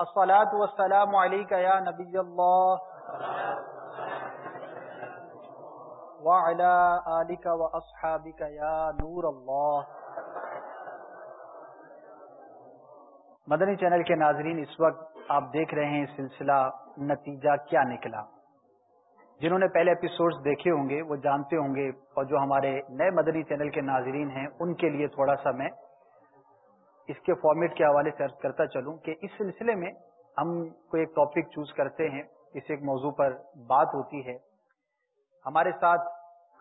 الصلاة والسلام عليك يا نبي الله. وعلى آلك وأصحابك يا نور الله. مدنی چینل کے ناظرین، اس وقت آپ دیکھ رہے ہیں سلسلہ نتیجہ کیا نکلا۔ جنہوں نے پہلے ایپیسوڈز دیکھے ہوں گے، وہ جانتے ہوں گے، اور جو ہمارے نئے مدنی چینل کے ناظرین ہیں، ان کے لیے تھوڑا سا میں اس کے فارمیٹ کے حوالے سے کرتا چلوں کہ اس سلسلے میں ہم کوئی ایک ٹاپک چوز کرتے ہیں۔ اس ایک موضوع پر بات ہوتی ہے۔ ہمارے ساتھ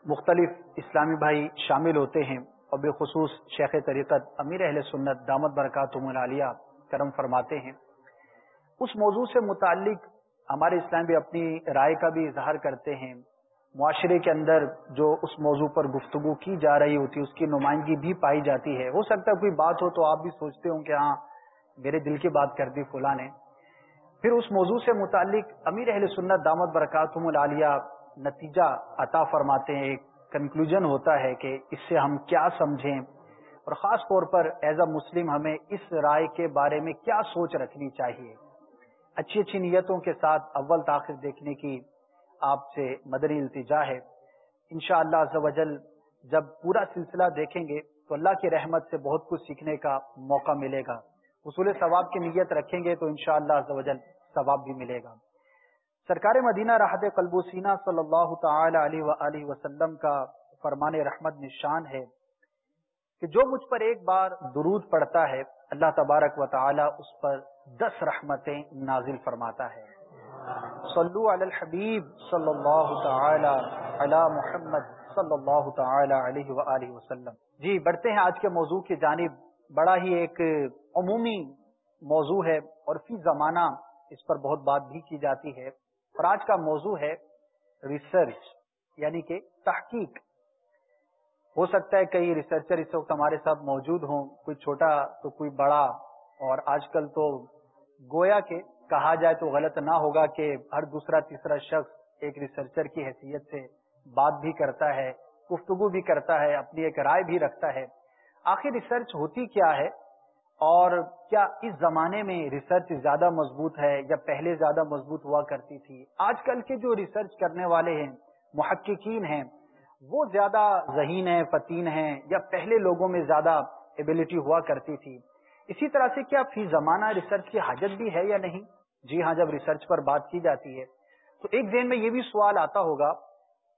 مختلف اسلامی بھائی شامل ہوتے ہیں اور بالخصوص شیخ طریقت امیر اہل سنت دامت برکات ملالیہ کرم فرماتے ہیں۔ اس موضوع سے متعلق ہمارے اسلام بھی اپنی رائے کا بھی اظہار کرتے ہیں۔ معاشرے کے اندر جو اس موضوع پر گفتگو کی جا رہی ہوتی ہے، اس کی نمائندگی بھی پائی جاتی ہے۔ ہو سکتا ہے کوئی بات ہو تو آپ بھی سوچتے ہوں کہ ہاں میرے دل کی بات کر دی فلاں نے۔ پھر اس موضوع سے متعلق امیر اہل سنت دامت برکات العالیہ نتیجہ عطا فرماتے ہیں۔ ایک کنکلوژن ہوتا ہے کہ اس سے ہم کیا سمجھیں۔ اور خاص طور پر ایز اے مسلم ہمیں اس رائے کے بارے میں کیا سوچ رکھنی چاہیے۔ اچھی اچھی نیتوں کے ساتھ اول تاخیر دیکھنے کی آپ سے مدنی التجا ہے۔ انشاءاللہ شاء اللہ جب پورا سلسلہ دیکھیں گے تو اللہ کی رحمت سے بہت کچھ سیکھنے کا موقع ملے گا۔ اصول ثواب کی نیت رکھیں گے تو انشاءاللہ شاء اللہ ثواب بھی ملے گا۔ سرکار مدینہ راحت قلبوسینہ صلی اللہ تعالی علیہ وسلم کا فرمان رحمت نشان ہے کہ جو مجھ پر ایک بار درود پڑتا ہے، اللہ تبارک و تعالی اس پر دس رحمتیں نازل فرماتا ہے۔ صلو علی الحبیب صلی اللہ تعالی علی محمد صلی اللہ تعالی علیہ وآلہ وسلم۔ جی بڑھتے ہیں آج کے موضوع کی جانب۔ بڑا ہی ایک عمومی موضوع ہے اور فی زمانہ اس پر بہت بات بھی کی جاتی ہے۔ اور آج کا موضوع ہے ریسرچ یعنی کہ تحقیق۔ ہو سکتا ہے کئی ریسرچر اس وقت ہمارے ساتھ موجود ہوں، کوئی چھوٹا تو کوئی بڑا۔ اور آج کل تو گویا کے کہا جائے تو غلط نہ ہوگا کہ ہر دوسرا تیسرا شخص ایک ریسرچر کی حیثیت سے بات بھی کرتا ہے، گفتگو بھی کرتا ہے، اپنی ایک رائے بھی رکھتا ہے۔ آخر ریسرچ ہوتی کیا ہے؟ اور کیا اس زمانے میں ریسرچ زیادہ مضبوط ہے یا پہلے زیادہ مضبوط ہوا کرتی تھی؟ آج کل کے جو ریسرچ کرنے والے ہیں، محققین ہیں، وہ زیادہ ذہین ہیں فتین ہیں یا پہلے لوگوں میں زیادہ ایبلٹی ہوا کرتی تھی۔ اسی طرح سے کیا فی زمانہ ریسرچ کی حاجت بھی ہے یا نہیں؟ جی ہاں جب ریسرچ پر بات کی جاتی ہے، تو ایک ذہن میں یہ بھی سوال آتا ہوگا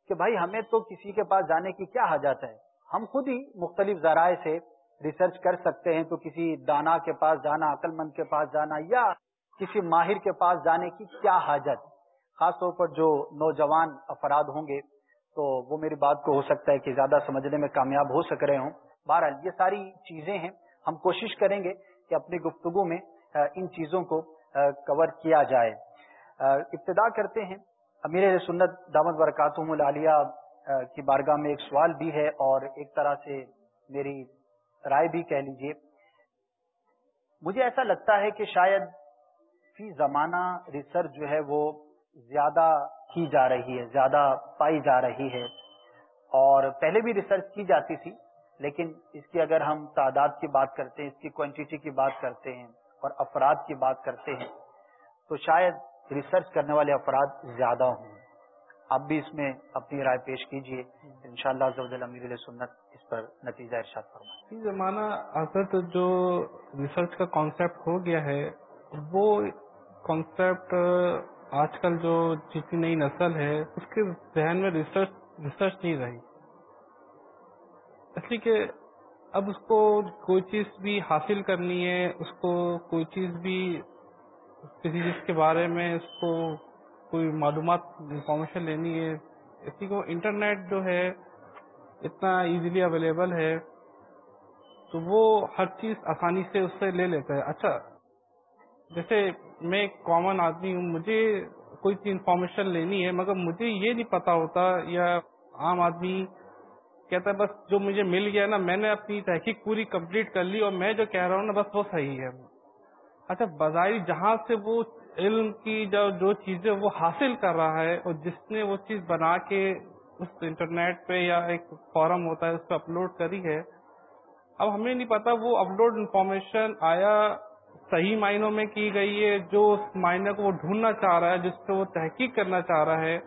کہ بھائی، ہمیں تو کسی کے پاس جانے کی کیا حاجت ہے؟ ہم خود ہی مختلف ذرائع سے ریسرچ کر سکتے ہیں، تو کسی دانا کے پاس جانا، عقل مند کے پاس جانا، یا کسی ماہر کے پاس جانے کی کیا حاجت؟ خاص طور پر جو نوجوان افراد ہوں گے، تو وہ میری بات کو ہو سکتا ہے کہ زیادہ سمجھنے میں کامیاب ہو سک رہے ہوں۔ بہرحال، یہ ساری چیزیں ہیں۔ ہم کوشش کریں گے کہ اپنی گفتگو میں ان چیزوں کو کور کیا جائے۔ ابتدا کرتے ہیں۔ امیر سنت دامت برکاتم العالیہ کی بارگاہ میں ایک سوال بھی ہے اور ایک طرح سے میری رائے بھی کہہ لیجیے مجھے ایسا لگتا ہے کہ شاید فی زمانہ ریسرچ جو ہے وہ زیادہ کی جا رہی ہے، زیادہ پائی جا رہی ہے۔ اور پہلے بھی ریسرچ کی جاتی تھی، لیکن اس کی اگر ہم تعداد کی بات کرتے ہیں، اس کی کوانٹٹی کی بات کرتے ہیں اور افراد کی بات کرتے ہیں، تو شاید ریسرچ کرنے والے افراد زیادہ ہوں۔ آپ بھی اس میں اپنی رائے پیش کیجیے ان شاء اللہ امیر سنت اس پر نتیجہ ارشاد فرمائے۔ جی، زمانہ اصل جو ریسرچ کا کانسیپٹ ہو گیا ہے، وہ کانسیپٹ آج کل جو جتنی نئی نسل ہے، اس کے ذہن میں ریسرچ ریسرچ نہیں رہی۔ اس لیے کہ اب اس کو کوئی چیز بھی حاصل کرنی ہے، اس کو کوئی چیز بھی کسی چیز کے بارے میں اس کو کوئی معلومات انفارمیشن لینی ہے، اسی کو انٹرنیٹ جو ہے اتنا ایزیلی اویلیبل ہے تو وہ ہر چیز آسانی سے اس سے لے لیتا ہے۔ اچھا جیسے میں ایک کامن آدمی ہوں، مجھے کوئی انفارمیشن لینی ہے، مگر مجھے یہ نہیں پتا ہوتا یا عام آدمی کہتا ہے بس جو مجھے مل گیا نا، میں نے اپنی تحقیق پوری کمپلیٹ کر لی اور میں جو کہہ رہا ہوں نا، بس وہ صحیح ہے۔ اچھا بظاہر جہاں سے وہ علم کی جو جو چیزیں وہ حاصل کر رہا ہے اور جس نے وہ چیز بنا کے اس انٹرنیٹ پہ یا ایک فارم ہوتا ہے، اس پہ اپلوڈ کری ہے، اب ہمیں نہیں پتا وہ اپلوڈ انفارمیشن آیا صحیح معنوں میں کی گئی ہے، جو اس معنی کو وہ ڈھونڈنا چاہ رہا ہے، جس پہ وہ تحقیق کرنا چاہ رہا ہے۔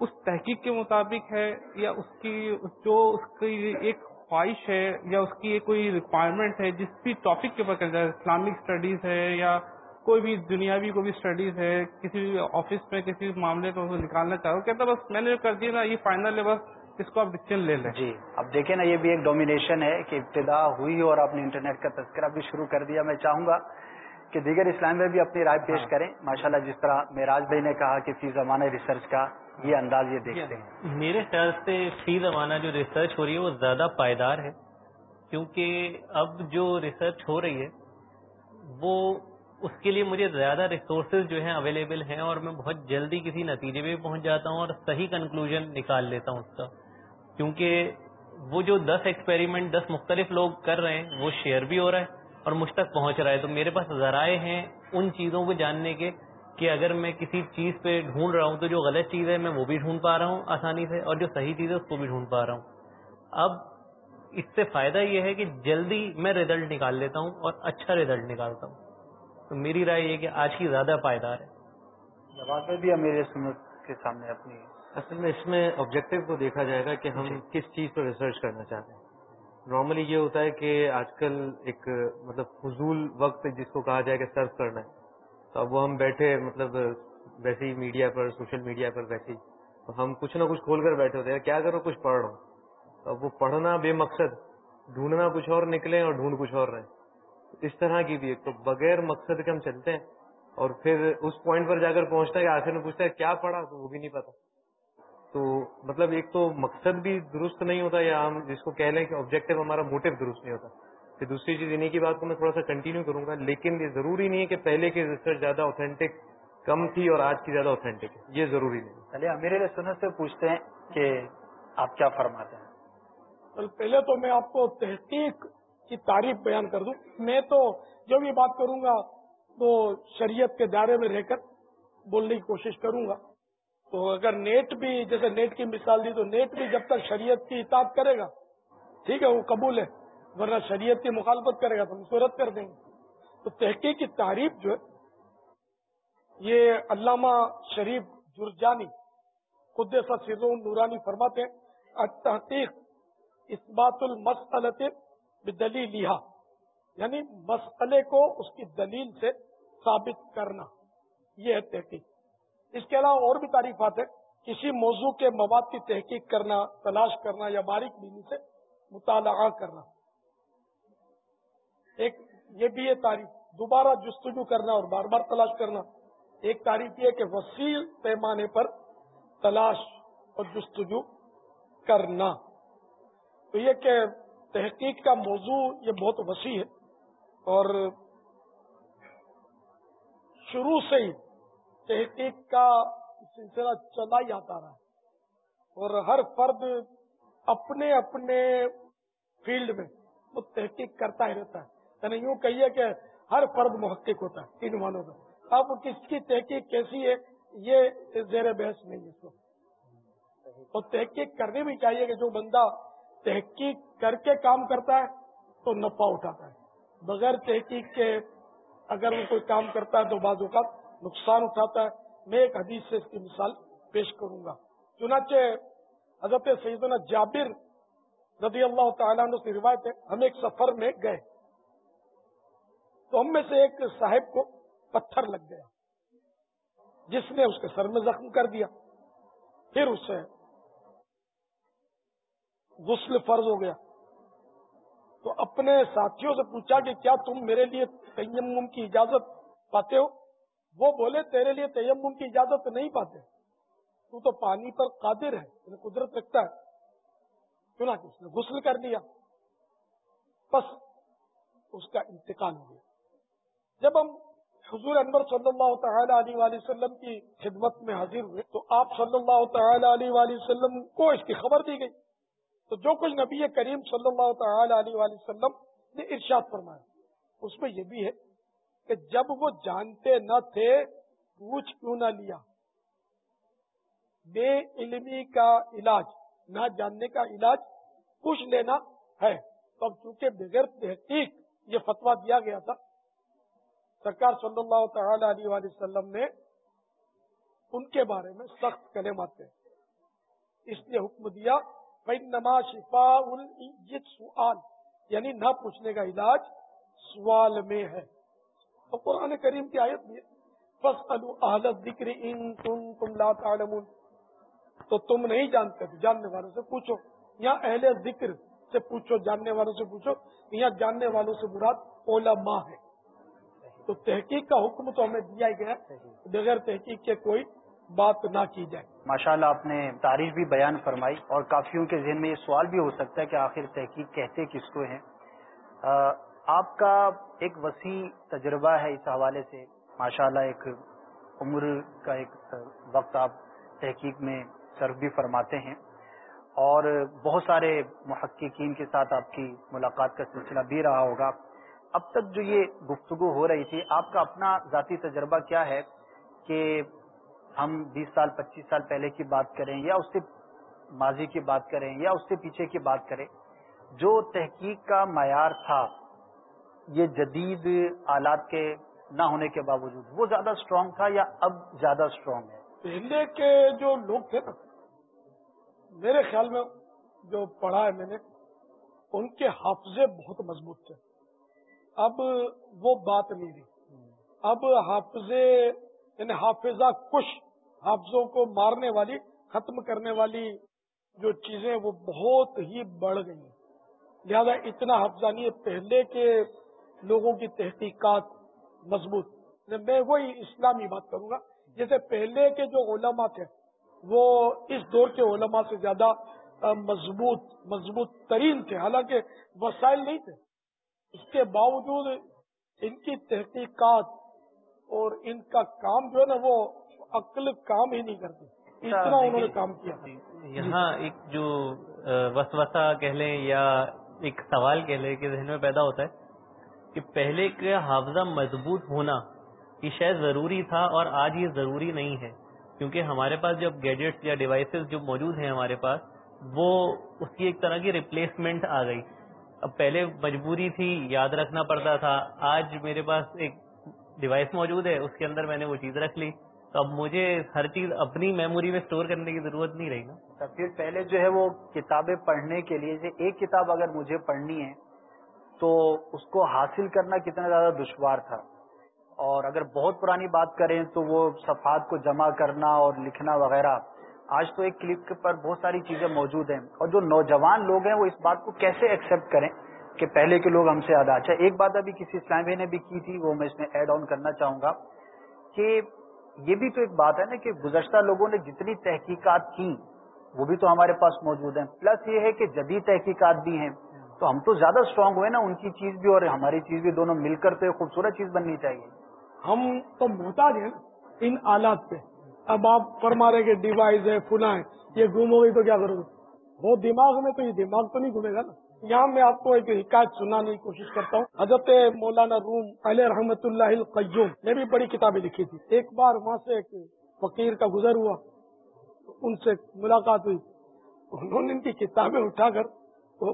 اس تحقیق کے مطابق ہے یا اس کی جو اس کی ایک خواہش ہے یا اس کی کوئی ریکوائرمنٹ ہے جس بھی ٹاپک کے اوپر جائے اسلامک اسٹڈیز ہے یا کوئی بھی دنیاوی کوئی بھی اسٹڈیز ہے کسی بھی آفس میں کسی معاملے کو نکالنا چاہ رہا کہتا بس میں نے جو کر دیا نا یہ فائنل ہے بس اس کو آپ ڈسیزن لے لیں۔ جی اب دیکھیں نا یہ بھی ایک ڈومینیشن ہے کہ ابتدا ہوئی اور آپ نے انٹرنیٹ کا تذکرہ بھی شروع کر دیا۔ میں چاہوں گا کہ دیگر اسلام میں بھی اپنی رائے پیش ہاں۔ کریں۔ ماشاءاللہ جس طرح معراج بھائی نے کہا کہ فی زمانہ ریسرچ کا یہ انداز یہ دیکھتے ہیں۔ میرے خیال سے فی زمانہ جو ریسرچ ہو رہی ہے وہ زیادہ پائیدار ہے، کیونکہ اب جو ریسرچ ہو رہی ہے، وہ اس کے لیے مجھے زیادہ ریسورسز جو ہیں اویلیبل ہیں اور میں بہت جلدی کسی نتیجے پہ پہنچ جاتا ہوں اور صحیح کنکلوژن نکال لیتا ہوں اس کا۔ کیونکہ وہ جو دس ایکسپیریمنٹ دس مختلف لوگ کر رہے ہیں، وہ شیئر بھی ہو رہا ہے اور مجھ تک پہنچ رہا ہے۔ تو میرے پاس ذرائع ہیں ان چیزوں کو جاننے کے۔ کہ اگر میں کسی چیز پہ ڈھونڈ رہا ہوں تو جو غلط چیز ہے میں وہ بھی ڈھونڈ پا رہا ہوں آسانی سے اور جو صحیح چیز ہے اس کو بھی ڈھونڈ پا رہا ہوں۔ اب اس سے فائدہ یہ ہے کہ جلدی میں ریزلٹ نکال لیتا ہوں اور اچھا ریزلٹ نکالتا ہوں۔ تو میری رائے یہ کہ آج کی زیادہ پائیدار ہے۔ بھی میرے کے سامنے اپنی اصل میں اس میں آبجیکٹو کو دیکھا جائے گا کہ ہم جی۔ کس چیز پر ریسرچ کرنا چاہتے ہیں۔ نارملی یہ ہوتا ہے کہ آج کل ایک مطلب فضول وقت جس کو کہا جائے کہ سرف کرنا ہے۔ تو اب وہ ہم بیٹھے مطلب ویسے ہی میڈیا پر، سوشل میڈیا پر ویسے ہی تو ہم کچھ نہ کچھ کھول کر بیٹھے ہوتے ہیں، کیا کرو کچھ پڑھ رہا ہوں۔ تو اب وہ پڑھنا بے مقصد، ڈھونڈنا کچھ اور نکلے اور ڈھونڈ کچھ اور رہے۔ اس طرح کی بھی ایک، تو بغیر مقصد کے ہم چلتے ہیں اور پھر اس پوائنٹ پر جا کر پہنچتا ہے کہ آخر میں پوچھتا ہے، کیا پڑھا؟ تو وہ بھی نہیں پتا۔ تو مطلب ایک تو مقصد بھی درست نہیں ہوتا، یا ہم جس کو کہہ لیں کہ آبجیکٹو ہمارا موٹو درست نہیں ہوتا۔ پھر دوسری چیز انہیں کی بات کو میں تھوڑا سا کنٹینیو کروں گا لیکن یہ ضروری نہیں ہے کہ پہلے کی ریسرچ زیادہ اوتھینٹک کم تھی اور آج کی زیادہ اوتھینٹک ہے۔ یہ ضروری نہیں چلیے میرے سنت سے پوچھتے ہیں کہ آپ کیا فرماتے ہیں؟ پہلے تو میں آپ کو تحقیق کی تعریف بیان کر دوں۔ میں تو جو بھی بات کروں گا تو شریعت کے دائرے میں رہ کر بولنے کی کوشش کروں گا۔ تو اگر نیٹ بھی جیسے نیٹ کی مثال دی تو نیٹ بھی جب تک شریعت کی اطاعت کرے گا ٹھیک ہے وہ قبول ہے۔ ورنہ شریعت کی مخالفت کرے گا تو ہم صورت کر دیں گے۔ تو تحقیق کی تعریف جو ہے، یہ علامہ شریف جرجانی خود سر نورانی فرماتے ہیں تحقیق اس بات المسلط بدلی لہا یعنی مسئلے کو اس کی دلیل سے ثابت کرنا، یہ ہے تحقیق۔ اس کے علاوہ اور بھی تعریفات ہے کسی موضوع کے مواد کی تحقیق کرنا، تلاش کرنا یا باریک بینی سے مطالعہ کرنا۔ ایک یہ بھی ہے تعریف، دوبارہ جستجو کرنا اور بار بار تلاش کرنا۔ ایک تعریف یہ کہ وسیع پیمانے پر تلاش اور جستجو کرنا۔ تو یہ کہ تحقیق کا موضوع یہ بہت وسیع ہے اور شروع سے ہی تحقیق کا سلسلہ چلا ہی آتا رہا ہے۔ اور ہر فرد اپنے اپنے فیلڈ میں وہ تحقیق کرتا ہی رہتا ہے۔ یعنی یوں کہیے کہ ہر فرد محقق ہوتا ہے، تین مانوں میں اب کس کی تحقیق کیسی ہے، یہ زیر بحث نہیں ہے اس وقت۔ اور تحقیق کرنی بھی چاہیے کہ جو بندہ تحقیق کر کے کام کرتا ہے، تو نفع اٹھاتا ہے۔ بغیر تحقیق کے اگر وہ کوئی کام کرتا ہے تو بعض اوقات نقصان اٹھاتا ہے۔ میں ایک حدیث سے اس کی مثال پیش کروں گا۔ چنانچہ حضرت سیدنا جابر رضی اللہ تعالیٰ عنہ کی روایت ہے، ہم ایک سفر میں گئے۔ تو ہم میں سے ایک صاحب کو پتھر لگ گیا، جس نے اس کے سر میں زخم کر دیا، پھر اسے غسل فرض ہو گیا۔ تو اپنے ساتھیوں سے پوچھا کہ کیا تم میرے لیے تیمم کی اجازت پاتے ہو؟ وہ بولے، تیرے لیے تیمم کی اجازت نہیں پاتے۔ تو تو پانی پر قادر ہے قدرت رکھتا ہے۔ چنا کہ اس نے غسل کر لیا بس اس کا انتقال ہو گیا۔ جب ہم حضور انور صلی اللہ تعالی علیہ وآلہ وسلم کی خدمت میں حاضر ہوئے تو آپ صلی اللہ تعالی علیہ وآلہ وسلم کو اس کی خبر دی گئی۔ تو جو کچھ نبی کریم صلی اللہ تعالی علیہ وآلہ وسلم نے ارشاد فرمایا، اس میں یہ بھی ہے کہ جب وہ جانتے نہ تھے، پوچھ کیوں نہ لیا؟ بے علمی کا علاج، نہ جاننے کا علاج پوچھ لینا ہے۔ تو اب چونکہ بغیر تحقیق یہ فتوا دیا گیا تھا سرکار صلی اللہ تعالی علیہ وآلہ وسلم نے ان کے بارے میں سخت کلمات اس لیے حکم دیا نما شفا سوال یعنی نہ پوچھنے کا علاج سوال میں ہے۔ تو قرآن کریم کی آیت بھی ذکر ان تم تم لا تعلمون۔ تو تم نہیں جانتے جاننے والوں سے پوچھو۔ یا اہل ذکر سے پوچھو، جاننے والوں سے پوچھو۔ یا جاننے والوں سے مراد علماء ہے تو تحقیق کا حکم تو ہمیں دیا گیا بغیر تحقیق کے کوئی بات نہ کی جائے۔ ماشاء اللہ آپ نے تعریف بھی بیان فرمائی اور کافیوں کے ذہن میں یہ سوال بھی ہو سکتا ہے کہ آخر تحقیق کہتے کس کو ہیں۔ آپ کا ایک وسیع تجربہ ہے اس حوالے سے۔ ماشاء اللہ ایک عمر کا ایک وقت آپ تحقیق میں سرو بھی فرماتے ہیں۔ اور بہت سارے محققین کے ساتھ آپ کی ملاقات کا سلسلہ بھی رہا ہوگا۔ اب تک جو یہ گفتگو ہو رہی تھی، آپ کا اپنا ذاتی تجربہ کیا ہے کہ ہم بیس سال، پچیس سال پہلے کی بات کریں یا اس سے ماضی کی بات کریں یا اس سے پیچھے کی بات کریں، جو تحقیق کا معیار تھا، یہ جدید آلات کے نہ ہونے کے باوجود، وہ زیادہ اسٹرانگ تھا یا اب زیادہ اسٹرانگ ہے؟ پہلے کے جو لوگ تھے نا، میرے خیال میں جو پڑھا ہے میں نے، ان کے حافظے بہت مضبوط تھے۔ اب وہ بات نہیں رہی۔ اب حافظے یعنی حافظہ کش حافظوں کو مارنے والی، ختم کرنے والی جو چیزیں وہ بہت ہی بڑھ گئی ہیں لہذا اتنا حافظہ نہیں ہے، پہلے کے لوگوں کی تحقیقات مضبوط۔ میں وہی اسلامی بات کروں گا۔ جیسے پہلے کے جو علماء تھے، وہ اس دور کے علماء سے زیادہ مضبوط مضبوط ترین تھے۔ حالانکہ وسائل نہیں تھے۔ اس کے باوجود ان کی تحقیقات اور ان کا کام جو ہے نا وہ عقل کام ہی نہیں کرتی اتنا انہوں نے کام کیا۔ یہاں ایک جو وسوسہ کہہ لیں یا ایک سوال کہہ لیں کہ ذہن میں پیدا ہوتا ہے کہ پہلے کا حافظہ مضبوط ہونا یہ شاید ضروری تھا اور آج یہ ضروری نہیں ہے۔ کیونکہ ہمارے پاس جب گیجٹس یا ڈیوائسز جو موجود ہیں ہمارے پاس وہ اس کی ایک طرح کی ریپلیسمنٹ آ گئی۔ اب پہلے مجبوری تھی، یاد رکھنا پڑتا تھا۔ آج میرے پاس ایک ڈیوائس موجود ہے، اس کے اندر میں نے وہ چیز رکھ لی۔ تو اب مجھے ہر چیز اپنی میموری میں اسٹور کرنے کی ضرورت نہیں رہی نا۔ پھر پہلے جو ہے وہ کتابیں پڑھنے کے لیے ایک کتاب اگر مجھے پڑھنی ہے، تو اس کو حاصل کرنا کتنا زیادہ دشوار تھا۔ اور اگر بہت پرانی بات کریں، تو وہ صفحات کو جمع کرنا اور لکھنا وغیرہ۔ آج تو ایک کلک پر بہت ساری چیزیں موجود ہیں اور جو نوجوان لوگ ہیں وہ اس بات کو کیسے ایکسپٹ کریں کہ پہلے کے لوگ ہم سے زیادہ اچھا ایک بات ابھی کسی اسلامی نے بھی کی تھی، وہ میں اس میں ایڈ آن کرنا چاہوں گا کہ یہ بھی تو ایک بات ہے نا کہ گزشتہ لوگوں نے جتنی تحقیقات کی، وہ بھی تو ہمارے پاس موجود ہیں۔ پلس یہ ہے کہ جدید تحقیقات بھی ہیں، تو ہم تو زیادہ اسٹرانگ ہوئے نا، ان کی چیز بھی اور ہماری چیز بھی دونوں مل کر تو ایک خوبصورت چیز بننی چاہیے۔ ہم تو محتاج ہیں ان آلات پہ اب آپ فرما رہے کہ ڈیوائس ہے فنا ہے، یہ گم ہو گئی تو کیا کرو گے؟ وہ دماغ میں تو یہ دماغ تو نہیں گھومے گا نا۔ یہاں میں آپ کو ایک حکایت سنانے کی کوشش کرتا ہوں۔ حضرت مولانا روم علیہ رحمت اللہ القیوم نے بھی بڑی کتابیں لکھی تھی ایک بار وہاں سے ایک فقیر کا گزر ہوا، ان سے ملاقات ہوئی۔ انہوں نے ان کی کتابیں اٹھا کر وہ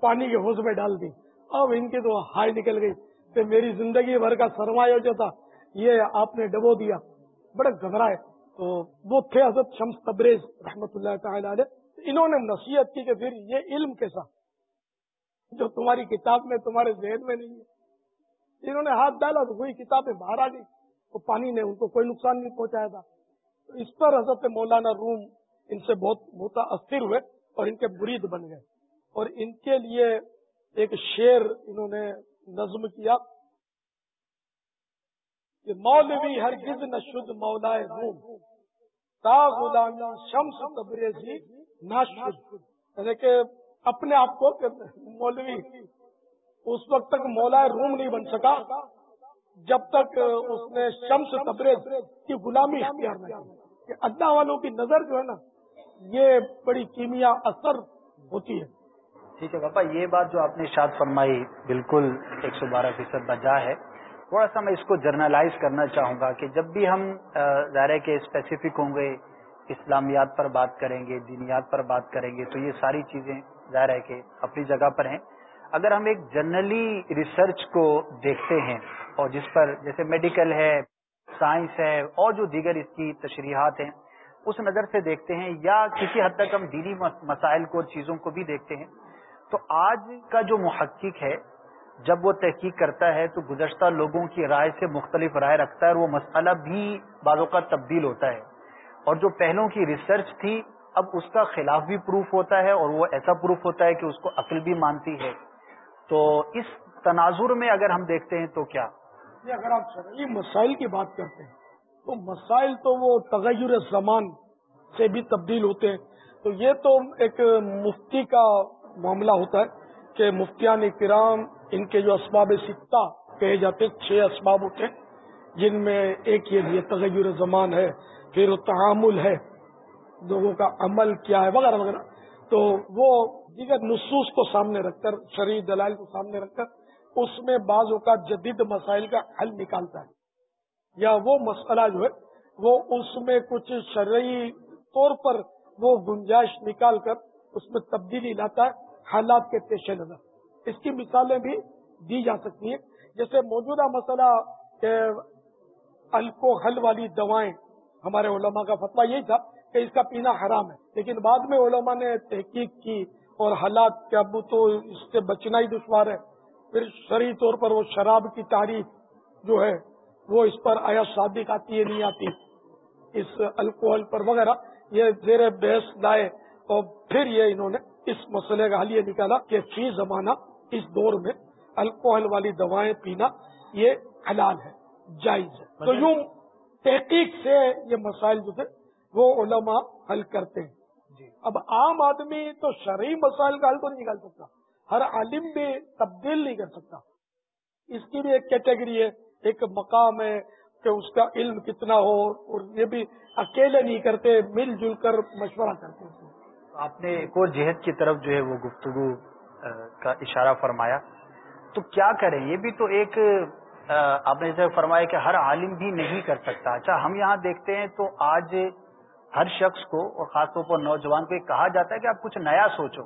پانی کے حوض میں ڈال دی۔ اب ان کی تو ہائی نکل گئی۔ کہ میری زندگی بھر کا سرمایہ جو تھا، یہ آپ نے ڈبو دیا۔ بڑے گھبرائے تو وہ تھے حضرت شمس تبریز رحمت اللہ تعالی علیہ۔ انہوں نے نصیحت کی کہ پھر یہ علم کیسا جو تمہاری کتاب میں تمہارے ذہن میں نہیں ہے۔ انہوں نے ہاتھ ڈالا تو وہی کتابیں باہر آ گئی وہ پانی نے ان کو کوئی نقصان نہیں پہنچایا تھا۔ تو اس پر حضرت مولانا روم ان سے بہت متاثر ہوئے اور ان کے برید بن گئے۔ اور ان کے لیے ایک شعر انہوں نے نظم کیا۔ کہ مولوی ہر گز نہ شد مولا روم۔ تا غلامی شمس تبریزی نہ شد یعنی کہ اپنے آپ کو مولوی، اس وقت تک مولا روم نہیں بن سکا، جب تک اس نے شمس تبریز کی غلامی اختیار نہ کہ اللہ والوں کی نظر جو ہے نا، یہ بڑی کیمیا اثر ہوتی ہے۔ ٹھیک ہے پاپا یہ بات جو آپ نے شاد فرمائی، بالکل ایک سو بارہ فیصد بجا ہے۔ تھوڑا سا میں اس کو جرنلائز کرنا چاہوں گا کہ جب بھی ہم ظاہر کے اسپیسیفک ہوں گے، اسلامیات پر بات کریں گے، دینیات پر بات کریں گے، تو یہ ساری چیزیں ظاہر ہے کہ اپنی جگہ پر ہیں۔ اگر ہم ایک جنرلی ریسرچ کو دیکھتے ہیں اور جس پر جیسے میڈیکل ہے سائنس ہے، اور جو دیگر اس کی تشریحات ہیں، اس نظر سے دیکھتے ہیں یا کسی حد تک ہم دینی مسائل کو چیزوں کو بھی دیکھتے ہیں، تو آج کا جو محقق ہے جب وہ تحقیق کرتا ہے تو گزشتہ لوگوں کی رائے سے مختلف رائے رکھتا ہے اور وہ مسئلہ بھی بعضوں کا تبدیل ہوتا ہے۔ اور جو پہلوں کی ریسرچ تھی، اب اس کا خلاف بھی پروف ہوتا ہے اور وہ ایسا پروف ہوتا ہے کہ اس کو عقل بھی مانتی ہے۔ تو اس تناظر میں اگر ہم دیکھتے ہیں تو کیا؟ اگر آپ شرعی مسائل کی بات کرتے ہیں، تو مسائل تو وہ تغیر زمان سے بھی تبدیل ہوتے ہیں۔ تو یہ تو ایک مفتی کا معاملہ ہوتا ہے۔ کہ مفتیان کرام ان کے جو اسباب سکتا کہے جاتے چھ اسباب ہوتے جن میں ایک یہ تغیر زمان ہے، پھر تحامل ہے، لوگوں کا عمل کیا ہے، وغیرہ وغیرہ۔ تو وہ دیگر نصوص کو سامنے رکھ کر، شرعی دلائل کو سامنے رکھ کر، اس میں بعض اوقات جدید مسائل کا حل نکالتا ہے۔ یا وہ مسئلہ جو ہے، وہ اس میں کچھ شرعی طور پر وہ گنجائش نکال کر، اس میں تبدیلی لاتا ہے۔ حالات کے پیش نظر۔ اس کی مثالیں بھی دی جا سکتی ہیں۔ جیسے موجودہ مسئلہ الکوحل والی دوائیں، ہمارے علماء کا فتویٰ یہی تھا کہ اس کا پینا حرام ہے۔ لیکن بعد میں علماء نے تحقیق کی اور حالات کے ابو تو اس سے بچنا ہی دشوار ہے۔ پھر شرعی طور پر وہ شراب کی تعریف جو ہے، وہ اس پر آیا، صادق آتی ہے، نہیں آتی۔ اس الکوہل پر وغیرہ یہ زیر بحث لائے اور پھر یہ انہوں نے اس مسئلے کا حل یہ نکالا کہ فی زمانہ اس دور میں الکوہل والی دوائیں پینا یہ حلال ہے جائز ہے۔ تو یوں تحقیق سے یہ مسائل جو تھے وہ علماء حل کرتے ہیں۔ جی۔ اب عام آدمی تو شرعی مسائل کا حل تو نہیں نکال سکتا ہر عالم بھی تبدیل نہیں کر سکتا۔ اس کی بھی ایک کیٹیگری ہے ایک مقام ہے کہ اس کا علم کتنا ہو اور یہ بھی اکیلے نہیں کرتے مل جل کر مشورہ کرتے ہیں۔ آپ نے ایک اور جہد کی طرف جو ہے وہ گفتگو کا اشارہ فرمایا۔ تو کیا کریں؟ یہ بھی تو ایک آپ نے جیسے فرمایا کہ ہر عالم بھی نہیں کر سکتا۔ اچھا ہم یہاں دیکھتے ہیں تو آج ہر شخص کو اور خاص طور پر نوجوان کو یہ کہا جاتا ہے کہ آپ کچھ نیا سوچو،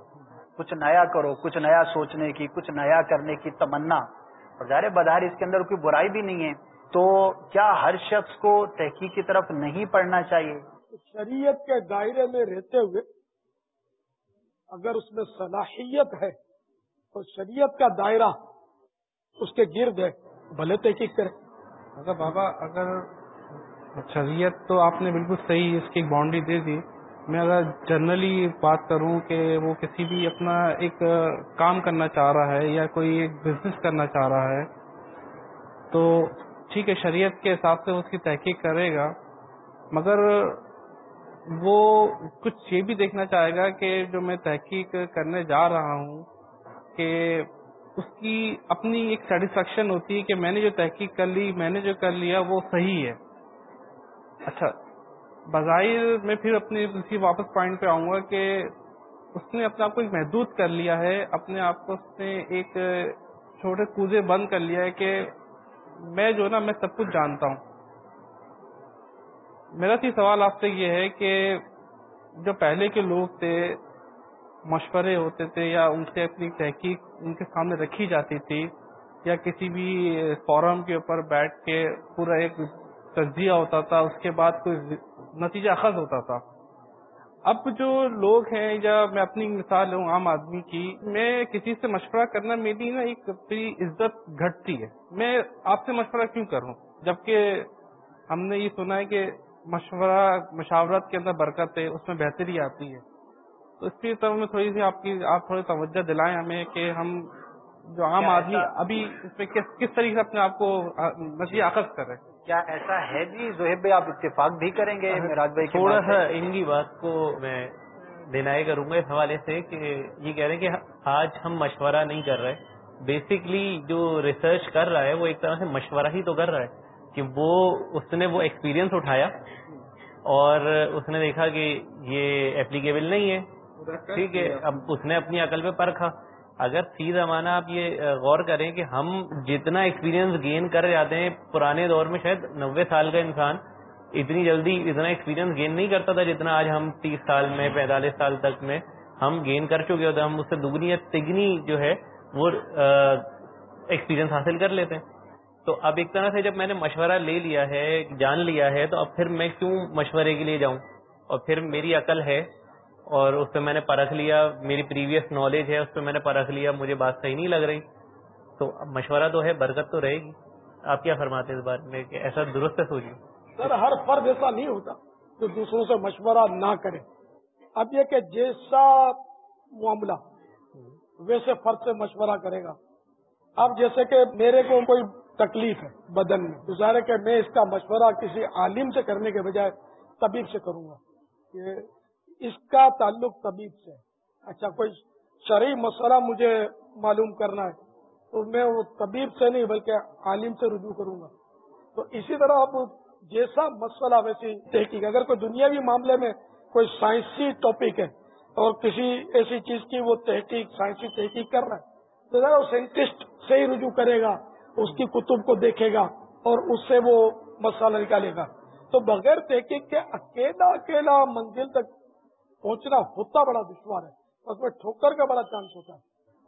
کچھ نیا کرو، کچھ نیا سوچنے کی، کچھ نیا کرنے کی تمنا۔ اور ظاہر بدہر اس کے اندر کوئی برائی بھی نہیں ہے۔ تو کیا ہر شخص کو تحقیق کی طرف نہیں پڑھنا چاہیے؟ شریعت کے دائرے میں رہتے ہوئے اگر اس میں صلاحیت ہے تو شریعت کا دائرہ اس کے گرد ہے، بھلے تحقیق کرے اگر بابا، اگر شریعت تو آپ نے بالکل صحیح اس کی ایک باؤنڈری دے دی۔ میں اگر جنرلی بات کروں کہ وہ کسی بھی اپنا ایک کام کرنا چاہ رہا ہے یا کوئی ایک بزنس کرنا چاہ رہا ہے، تو ٹھیک ہے، شریعت کے حساب سے اس کی تحقیق کرے گا۔ مگر وہ کچھ یہ بھی دیکھنا چاہے گا کہ جو میں تحقیق کرنے جا رہا ہوں، کہ اس کی اپنی ایک سیٹسفیکشن ہوتی ہے کہ میں نے جو تحقیق کر لی، میں نے جو کر لیا، وہ صحیح ہے۔ اچھا بظاہر میں پھر اپنے اسی واپس پوائنٹ پہ آؤں گا کہ اس نے اپنے آپ کو ایک محدود کر لیا ہے، اپنے آپ کو اس نے ایک چھوٹے کوزے بند کر لیا ہے کہ میں جو نا، میں سب کچھ جانتا ہوں۔ میرا سی سوال آپ سے یہ ہے کہ جو پہلے کے لوگ تھے، مشورے ہوتے تھے یا ان سے اپنی تحقیق ان کے سامنے رکھی جاتی تھی یا کسی بھی فورم کے اوپر بیٹھ کے پورا ایک تجزیہ ہوتا تھا، اس کے بعد کوئی نتیجہ خز ہوتا تھا؟ اب جو لوگ ہیں یا میں اپنی مثال ہوں عام آدمی کی، میں کسی سے مشورہ کرنا میری نا ایک عزت گھٹتی ہے۔ میں آپ سے مشورہ کیوں کروں؟ جبکہ ہم نے یہ سنا ہے کہ مشورہ مشاورت کے اندر برکت ہے اس میں بہتری آتی ہے تو اس کی طرف میں تھوڑی سی آپ کی آپ تھوڑی توجہ دلائیں ہمیں کہ ہم جو عام آدمی ابھی اس میں کس کس طریقے سے اپنے آپ کو نظیر اخذ کر رہے کیا ایسا ہے جی؟ زہیب بھائی آپ اتفاق بھی کریں گے؟ میراج بھائی تھوڑا سا ان کی بات کو میں ڈینائی کروں گا اس حوالے سے کہ یہ کہہ رہے ہیں کہ آج ہم مشورہ نہیں کر رہے۔ بیسکلی جو ریسرچ کر رہا ہے وہ ایک طرح سے مشورہ ہی تو کر رہا ہے۔ کہ وہ اس نے وہ ایکسپیرینس اٹھایا اور اس نے دیکھا کہ یہ اپلیکیبل نہیں ہے۔ ٹھیک ہے، اب اس نے اپنی عقل پہ پرکھا۔ اگر فی زمانہ آپ یہ غور کریں کہ ہم جتنا ایکسپیرینس گین کر جاتے ہیں، پرانے دور میں شاید نوے سال کا انسان اتنی جلدی اتنا ایکسپیرینس گین نہیں کرتا تھا جتنا آج ہم تیس سال میں، پینتالیس سال تک میں ہم گین کر چکے ہوتے ہیں۔ ہم اس سے دگنی یا تگنی جو ہے، وہ ایکسپیرینس حاصل کر لیتے ہیں۔ تو اب ایک طرح سے جب میں نے مشورہ لے لیا ہے، جان لیا ہے، تو اب پھر میں کیوں مشورے کے لیے جاؤں؟ اور پھر میری عقل ہے اور اس پہ میں نے پرکھ لیا، میری پریویس نالج ہے، اس پہ میں نے پرکھ لیا، مجھے بات صحیح نہیں لگ رہی۔ تو مشورہ تو ہے، برکت تو رہے گی۔ آپ کیا فرماتے ہیں اس بارے میں؟ کہ ایسا درست ہے سوچیے سر، ہر فرد ایسا نہیں ہوتا جو دوسروں سے مشورہ نہ کرے۔ اب یہ کہ جیسا معاملہ، ویسے فرد سے مشورہ کرے گا۔ اب جیسے کہ میرے کو کوئی تکلیف ہے بدن میں۔ گزارے کہ میں اس کا مشورہ کسی عالم سے کرنے کے بجائے طبیب سے کروں گا۔ کہ اس کا تعلق طبیب سے اچھا کوئی شرعی مسئلہ مجھے معلوم کرنا ہے تو میں وہ طبیب سے نہیں بلکہ عالم سے رجوع کروں گا۔ تو اسی طرح اب جیسا مسئلہ ویسی تحقیق اگر کوئی دنیاوی معاملے میں کوئی سائنسی ٹاپک ہے اور کسی ایسی چیز کی وہ تحقیق، سائنسی تحقیق کر رہا ہے تو ذرا وہ سائنٹسٹ سے ہی رجوع کرے گا۔ اس کی کتب کو دیکھے گا اور اس سے وہ مسئلہ نکالے گا۔ تو بغیر تحقیق کے اکیلا اکیلا منزل تک پہنچنا ہوتا بڑا دشوار ہے۔ اس میں ٹھوکر کا بڑا چانس ہوتا ہے۔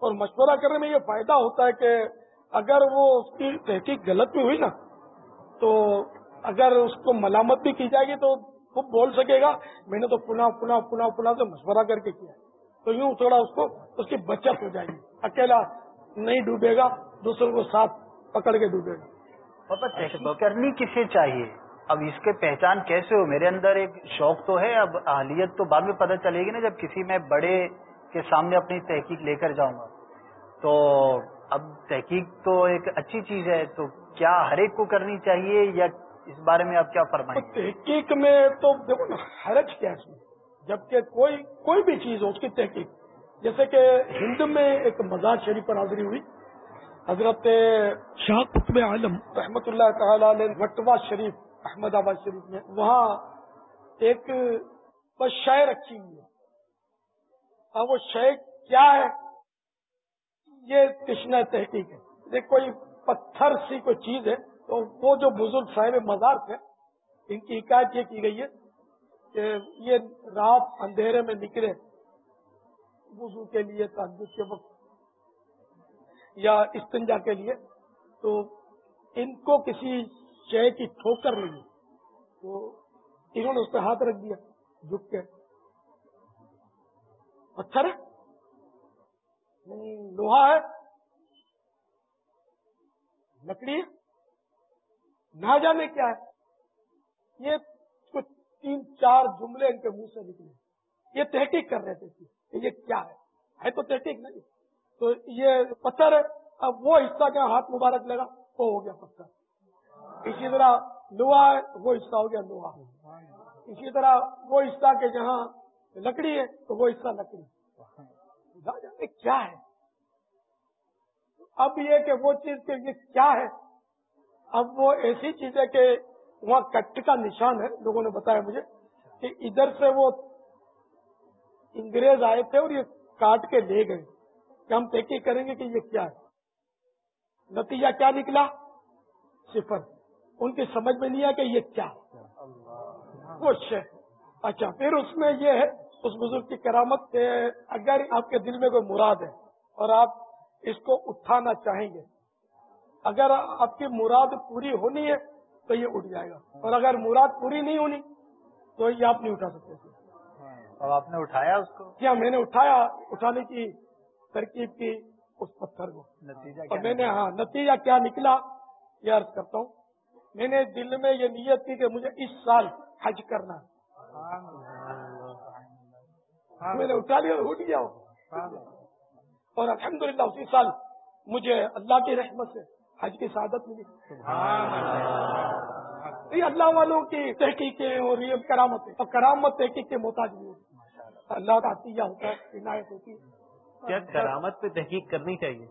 اور مشورہ کرنے میں یہ فائدہ ہوتا ہے کہ اگر وہ اس کی تحقیق غلط بھی ہوئی نا، تو اگر اس کو ملامت بھی کی جائے گی تو وہ بول سکے گا، میں نے تو پنا پنا پنا پنا سے مشورہ کر کے کیا تو یوں تھوڑا اس کو، اس کی بچت ہو جائے گی۔ اکیلا نہیں ڈوبے گا، دوسروں کو ساتھ پکڑ کے ڈوبے۔ گا کرنی کسے چاہیے؟ اب اس کے پہچان کیسے ہو؟ میرے اندر ایک شوق تو ہے اب اہلیت تو بعد میں پتہ چلے گی نا جب کسی میں بڑے کے سامنے اپنی تحقیق لے کر جاؤں گا۔ تو اب تحقیق تو ایک اچھی چیز ہے تو کیا ہر ایک کو کرنی چاہیے یا اس بارے میں آپ کیا فرمائیں؟ تحقیق میں تو دیکھو نا حرج کیا اس میں جبکہ کوئی کوئی بھی چیز ہو اس کی تحقیق۔ جیسے کہ ہند میں ایک مزار شریف پر حاضری ہوئی۔ حضرت شاہ قطب عالم رحمت اللہ تعالی علیہ وٹوا شریف احمد آباد شریف میں وہاں ایک بس شے رکھی ہوئی ہے۔ اب وہ شے کیا ہے؟ یہ کشن تحقیق ہے۔ یہ کوئی پتھر سی کوئی چیز ہے تو وہ جو بزرگ صاحب مزار تھے ان کی حکایت یہ کی گئی ہے کہ یہ رات اندھیرے میں نکلے وضو کے لیے تعدد کے وقت یا استنجا کے لیے، تو ان کو کسی شے کی ٹھوکر لگی تو انہوں نے اس پہ ہاتھ رکھ دیا، جھک کے۔ پتھر ہے؟ لوہا ہے۔ لکڑی ہے۔ نہ جانے کیا ہے۔ یہ کچھ تین چار جملے ان کے منہ سے نکلے۔ یہ تحقیق کر رہے تھے کہ یہ کیا ہے۔ ہے تو تحقیق نہیں۔ تو یہ پتھر ہے اب وہ حصہ کیا ہاتھ مبارک لگا، وہ ہو گیا پتھر۔ اسی طرح لوہا ہے وہ حصہ ہو گیا لوہا اسی طرح وہ حصہ کے جہاں لکڑی ہے، تو وہ حصہ لکڑی۔ کیا ہے؟ اب یہ کہ وہ چیز کے یہ کیا ہے؟ اب وہ ایسی چیز ہے کہ وہاں کٹ کا نشان ہے۔ لوگوں نے بتایا مجھے کہ ادھر سے وہ انگریز آئے تھے اور یہ کاٹ کے لے گئے۔ کہ ہم تحقیق کریں گے کہ یہ کیا ہے؟ نتیجہ کیا نکلا؟ صفر۔ ان کی سمجھ میں نہیں آیا کہ یہ کیا کچھ اچھا پھر اس میں یہ ہے اس بزرگ کی کرامت کے اگر آپ کے دل میں کوئی مراد ہے اور آپ اس کو اٹھانا چاہیں گے اگر آپ کی مراد پوری ہونی ہے تو یہ اٹھ جائے گا۔ اور اگر مراد پوری نہیں ہونی تو یہ آپ نہیں اٹھا سکتے۔ اور آپ نے اٹھایا اس کو؟ کیا میں نے اٹھایا؟ اٹھانے کی ترکیب کی اس پتھر کو۔ نتیجہ اور میں نے ہاں نتیجہ کیا نکلا؟ یہ عرض کرتا ہوں میں نے دل میں یہ نیت کی کہ مجھے اس سال حج کرنا ہے۔ میں نے اٹھا لیا اٹھ گیا اور الحمدللہ اسی سال مجھے اللہ کی رحمت سے حج کی سعادت ملی۔ یہ اللہ والوں کی تحقیقیں اور یہ کرامت اور کرامت تحقیق کے محتاج بھی ہوتی اللہ کا عطیہ ہوتا ہے عنایت ہوتی ہے۔ کیا کرامت پہ تحقیق کرنی چاہیے؟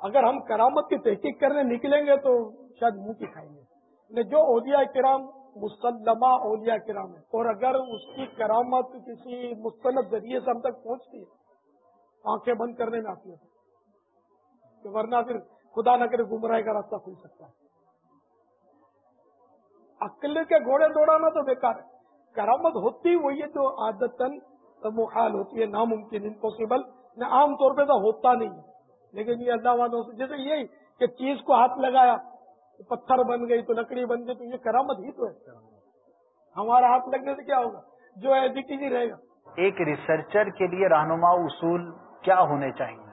اگر ہم کرامت کی تحقیق کرنے نکلیں گے تو شاید منہ کی کھائیں گے یعنی جو اولیاء کرام مسلمہ اولیاء کرام ہے اور اگر اس کی کرامت کسی مستند ذریعے سے ہم تک پہنچتی ہے، آنکھیں بند کرنے میں آتی ہے ورنہ پھر خدا نہ کرے گمراہ کا راستہ کھل سکتا ہے۔ عقل کے گھوڑے دوڑانا تو بیکار ہے۔ کرامت ہوتی وہی ہے جو عادت محال ہوتی ہے ناممکن امپاسبل نہ عام طور پہ تو ہوتا نہیں ہے۔ لیکن یہ اللہ والوں سے جیسے یہی کہ چیز کو ہاتھ لگایا تو پتھر بن گئی تو لکڑی بن گئی تو یہ کرامت ہی تو ہے۔ ہمارا ہاتھ لگنے سے کیا ہوگا؟ جو ہے ہی رہے گا۔ ایک ریسرچر کے لیے رہنما اصول کیا ہونے چاہیے؟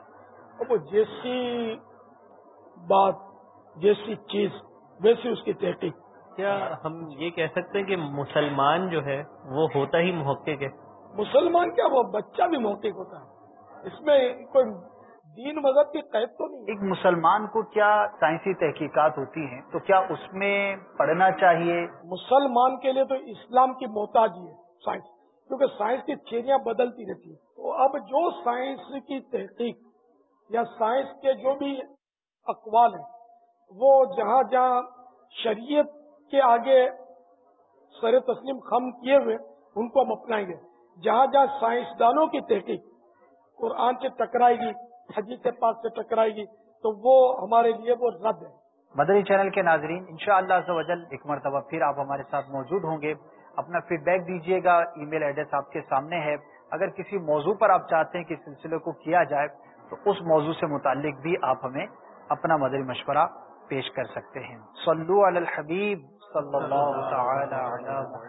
وہ جیسی بات جیسی چیز ویسی اس کی تحقیق۔ کیا ہم یہ کہہ سکتے ہیں کہ مسلمان جو ہے وہ ہوتا ہی محقق ہے؟ مسلمان کیا وہ بچہ بھی محقق ہوتا ہے۔ اس میں کوئی دین مذہب کی قید تو نہیں ایک مسلمان کو کیا سائنسی تحقیقات ہوتی ہیں؟ تو کیا اس میں پڑھنا چاہیے؟ مسلمان کے لیے تو اسلام کی محتاجی ہے سائنس۔ کیونکہ سائنس کی تھیریاں بدلتی رہتی ہیں۔ تو اب جو سائنس کی تحقیق یا سائنس کے جو بھی اقوال ہیں وہ جہاں جہاں شریعت کے آگے سر تسلیم خم کیے ہوئے ان کو ہم اپنائیں گے۔ جہاں جہاں سائنسدانوں کی تحقیق قرآن سے ٹکرائے گی حجیت پاک سے ٹکرائے گی، تو وہ ہمارے لیے وہ رد ہے۔ مدری چینل کے ناظرین، انشاءاللہ شاء اللہ ایک مرتبہ پھر آپ ہمارے ساتھ موجود ہوں گے۔ اپنا فیڈ بیک دیجیے گا ای میل ایڈریس آپ کے سامنے ہے۔ اگر کسی موضوع پر آپ چاہتے ہیں کہ سلسلے کو کیا جائے، تو اس موضوع سے متعلق بھی آپ ہمیں اپنا مدری مشورہ پیش کر سکتے ہیں۔ صلو علی الحبیب صلی اللہ تعالی علی محمد